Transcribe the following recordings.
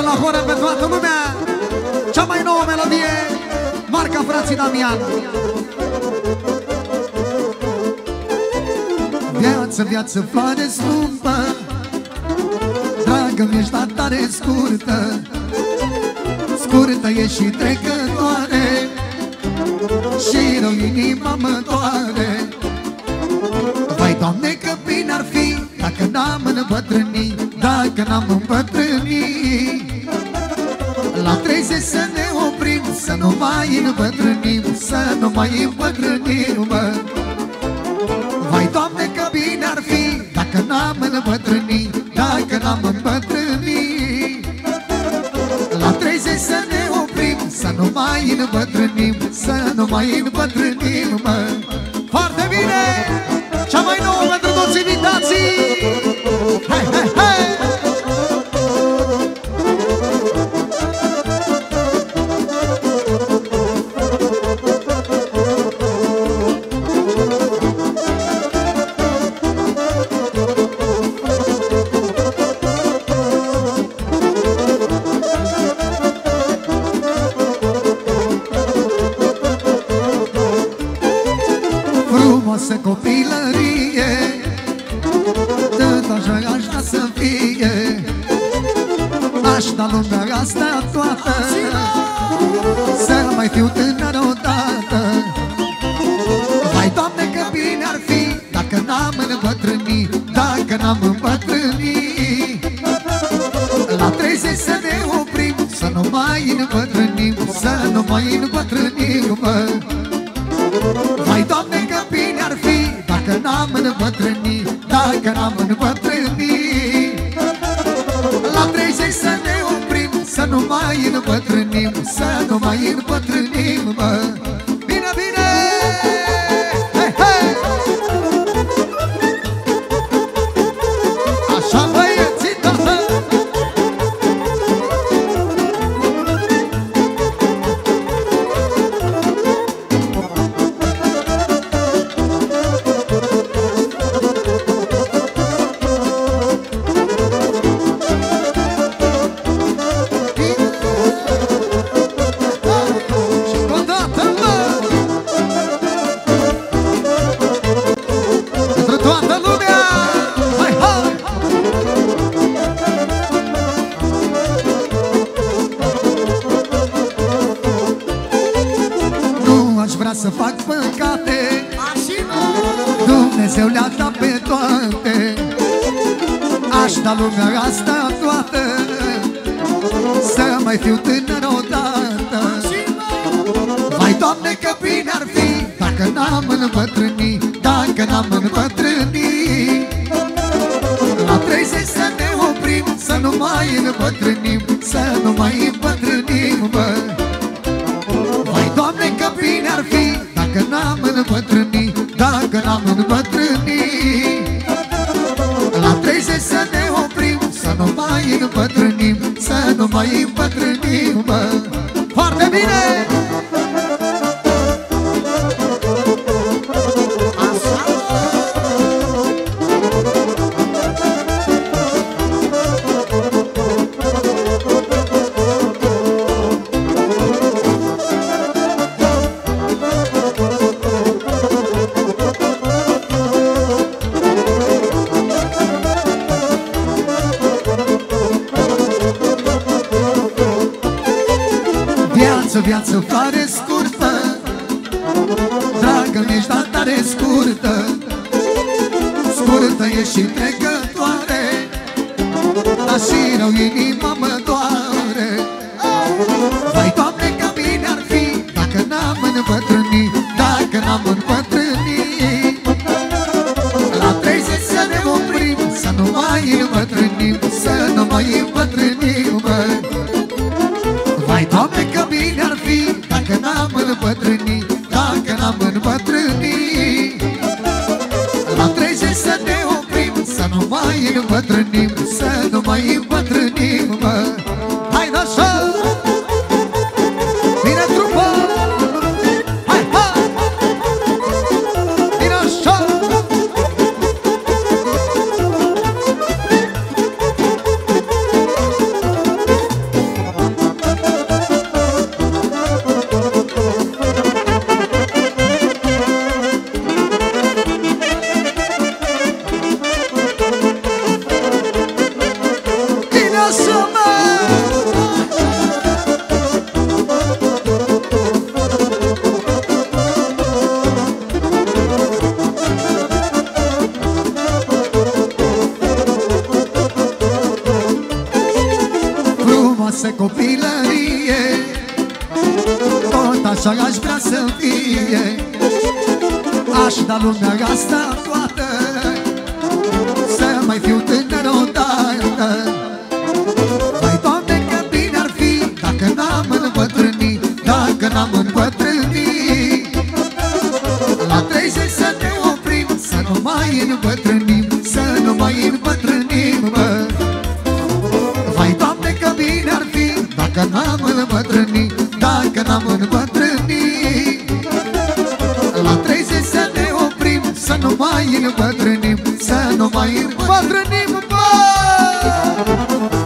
Dă la horă pe toată lumea. Cea mai nouă melodie Marca frații Damian. Viață, viață, floare scumpă. Dragă, mi-ești tare scurtă. Scurtă e și trecătoare. Și rău inima mă doare. Vai, Doamne, că bine ar fi Dacă n-am îmbătrânit Dacă n-am îmbătrânit La 30 să ne oprim Să nu mai îmbătrânim Să nu mai îmbătrânim, mă Vai, Doamne, că bine ar fi Dacă n-am îmbătrânit Dacă n-am îmbătrânit La 30 să ne oprim Să nu mai îmbătrânim Să nu mai îmbătrânim, mă Foarte bine! Cea mai nouă pentru toți invitații! Frumoasă copilărie. Tot așa aș vrea să fie. Aș da lumea asta toată. Să mai fiu tânăr odată. Vai, Doamne, că bine ar fi Dacă n-am îmbătrânit Dacă n-am îmbătrânit La 30 să ne oprim Să nu mai îmbătrânim Să nu mai îmbătrânim, n-am îmbătrânit Dacă n-am îmbătrânit La 30 să ne oprim Să nu mai îmbătrânim Să nu mai îmbătrânim, lumea asta toată Să mai fiu tânăr odată. Vai, Doamne, că bine ar fi Dacă n-am îmbătrânit Dacă n-am îmbătrânit La 30 să ne oprim Să nu mai îmbătrânim Să nu mai îmbătrânim, mă Vai, Doamne, că bine ar fi Dacă n-am îmbătrânit Dacă n-am îmbătrânit nu mai îmbătrânim Să nu mai îmbătrânim, mă Foarte bine! Viață, viață, floare scurtă. Dragă, mi-ești dat tare scurtă. Scurtă e și trecătoare Dar și rău inima mă doare. Vai, Doamne, că bine ar fi Dacă n-am îmbătrânit îmbătrânit Dacă n-am îmbătrânit La 30 să ne oprim Să nu mai îmbătrânim Să nu mai îmbătrânim, frumoasă copilărie. Tot așa aș vrea să fie. Aș da lumea asta toată Dacă n-am îmbătrânit Dacă n-am îmbătrânit La 30 să ne oprim Să nu mai îmbătrânim Să nu mai îmbătrânim bă!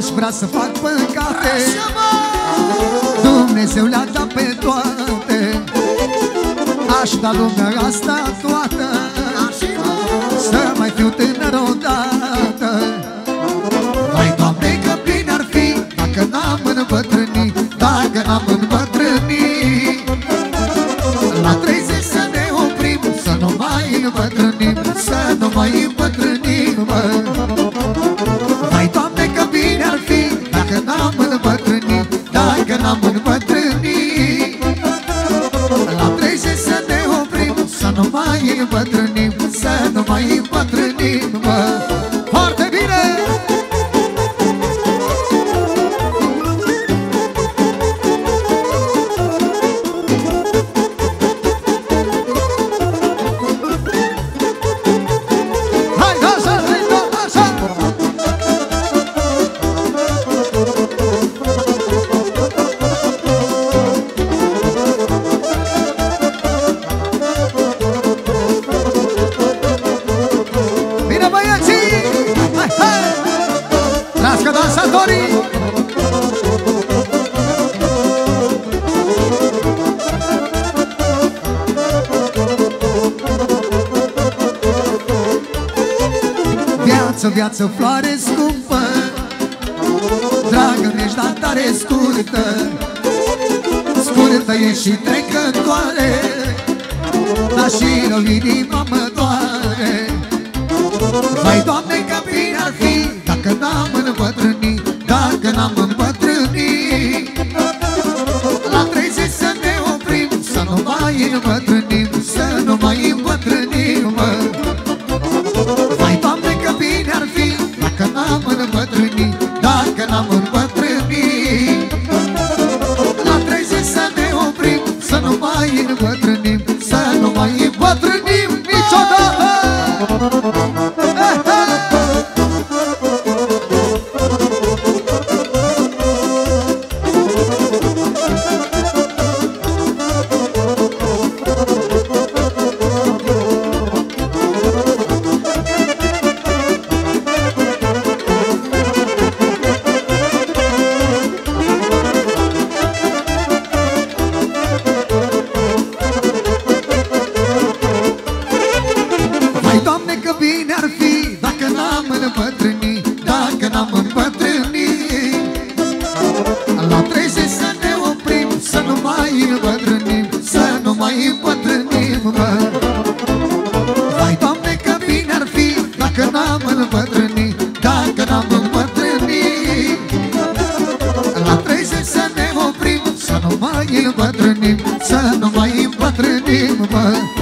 Aș vrea să fac păcate. Dumnezeu le-a dat pe toate. Aș da lumea asta toată. Să mai fiu tânăr odată. Vai, Doamne, că bine ar fi Dacă n-am îmbătrânit Dacă n-am îmbătrânit Viață, viață, floare scumpă. Dragă, mi-ești dar tare scurtă. Scurtă e și trecătoare Dar și rău inima mă doare. Vai, Doamne, că bine ar fi Dacă n-am îmbătrânit Dacă n-am îmbătrânit. La 30 să ne oprim Să nu mai îmbătrânim n-am îmbătrânit Dacă n-am îmbătrânit La 30 să ne oprim Să nu mai îmbătrânim Să nu mai îmbătrânim mă. Vai, Doamne, că bine ar fi Dacă n-am îmbătrânit Dacă n-am îmbătrânit La 30 să ne oprim Să nu mai îmbătrânim Să nu mai îmbătrânim mă.